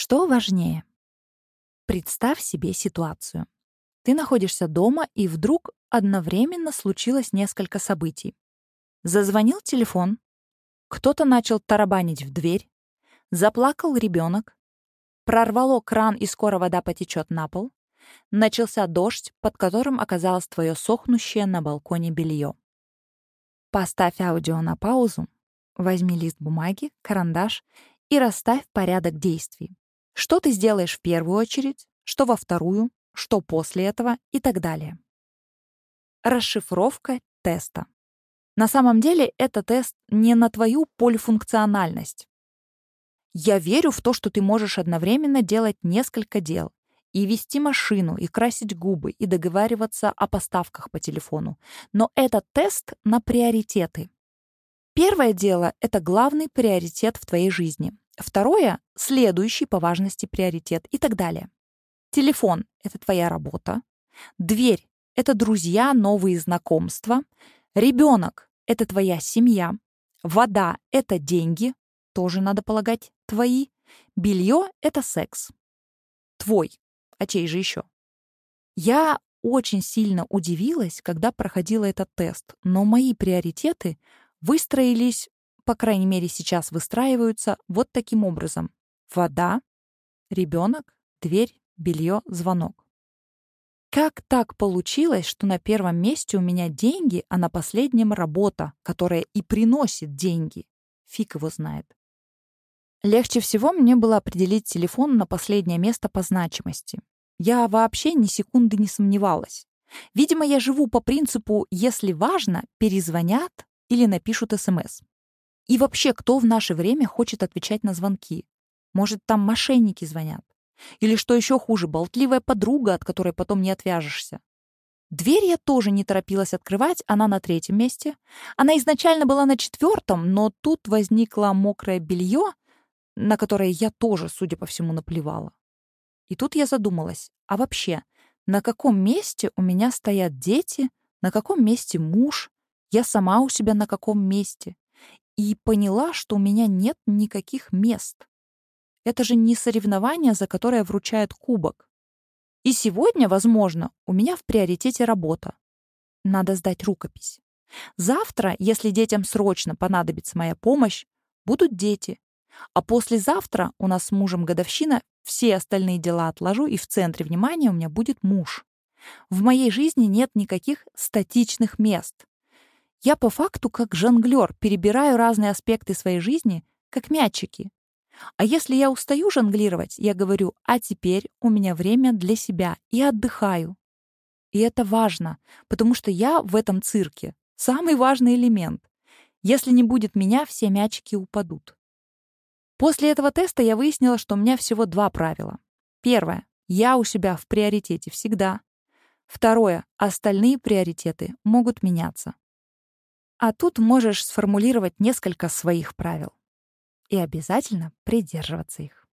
Что важнее? Представь себе ситуацию. Ты находишься дома, и вдруг одновременно случилось несколько событий. Зазвонил телефон, кто-то начал тарабанить в дверь, заплакал ребенок, прорвало кран и скоро вода потечет на пол, начался дождь, под которым оказалось твое сохнущее на балконе белье. Поставь аудио на паузу, возьми лист бумаги, карандаш и расставь порядок действий. Что ты сделаешь в первую очередь, что во вторую, что после этого и так далее. Расшифровка теста. На самом деле это тест не на твою полифункциональность. Я верю в то, что ты можешь одновременно делать несколько дел, и вести машину, и красить губы, и договариваться о поставках по телефону. Но это тест на приоритеты. Первое дело — это главный приоритет в твоей жизни. Второе — следующий по важности приоритет и так далее. Телефон — это твоя работа. Дверь — это друзья, новые знакомства. Ребенок — это твоя семья. Вода — это деньги, тоже, надо полагать, твои. Белье — это секс. Твой. А чей же еще? Я очень сильно удивилась, когда проходила этот тест, но мои приоритеты выстроились по крайней мере сейчас выстраиваются вот таким образом. Вода, ребенок, дверь, белье, звонок. Как так получилось, что на первом месте у меня деньги, а на последнем работа, которая и приносит деньги? Фиг его знает. Легче всего мне было определить телефон на последнее место по значимости. Я вообще ни секунды не сомневалась. Видимо, я живу по принципу «если важно, перезвонят или напишут СМС». И вообще, кто в наше время хочет отвечать на звонки? Может, там мошенники звонят? Или, что еще хуже, болтливая подруга, от которой потом не отвяжешься? Дверь я тоже не торопилась открывать, она на третьем месте. Она изначально была на четвертом, но тут возникло мокрое белье, на которое я тоже, судя по всему, наплевала. И тут я задумалась, а вообще, на каком месте у меня стоят дети, на каком месте муж, я сама у себя на каком месте? И поняла, что у меня нет никаких мест. Это же не соревнование, за которое вручают кубок. И сегодня, возможно, у меня в приоритете работа. Надо сдать рукопись. Завтра, если детям срочно понадобится моя помощь, будут дети. А послезавтра у нас с мужем годовщина, все остальные дела отложу, и в центре внимания у меня будет муж. В моей жизни нет никаких статичных мест. Я по факту как жонглёр перебираю разные аспекты своей жизни, как мячики. А если я устаю жонглировать, я говорю, а теперь у меня время для себя и отдыхаю. И это важно, потому что я в этом цирке самый важный элемент. Если не будет меня, все мячики упадут. После этого теста я выяснила, что у меня всего два правила. Первое. Я у себя в приоритете всегда. Второе. Остальные приоритеты могут меняться. А тут можешь сформулировать несколько своих правил. И обязательно придерживаться их.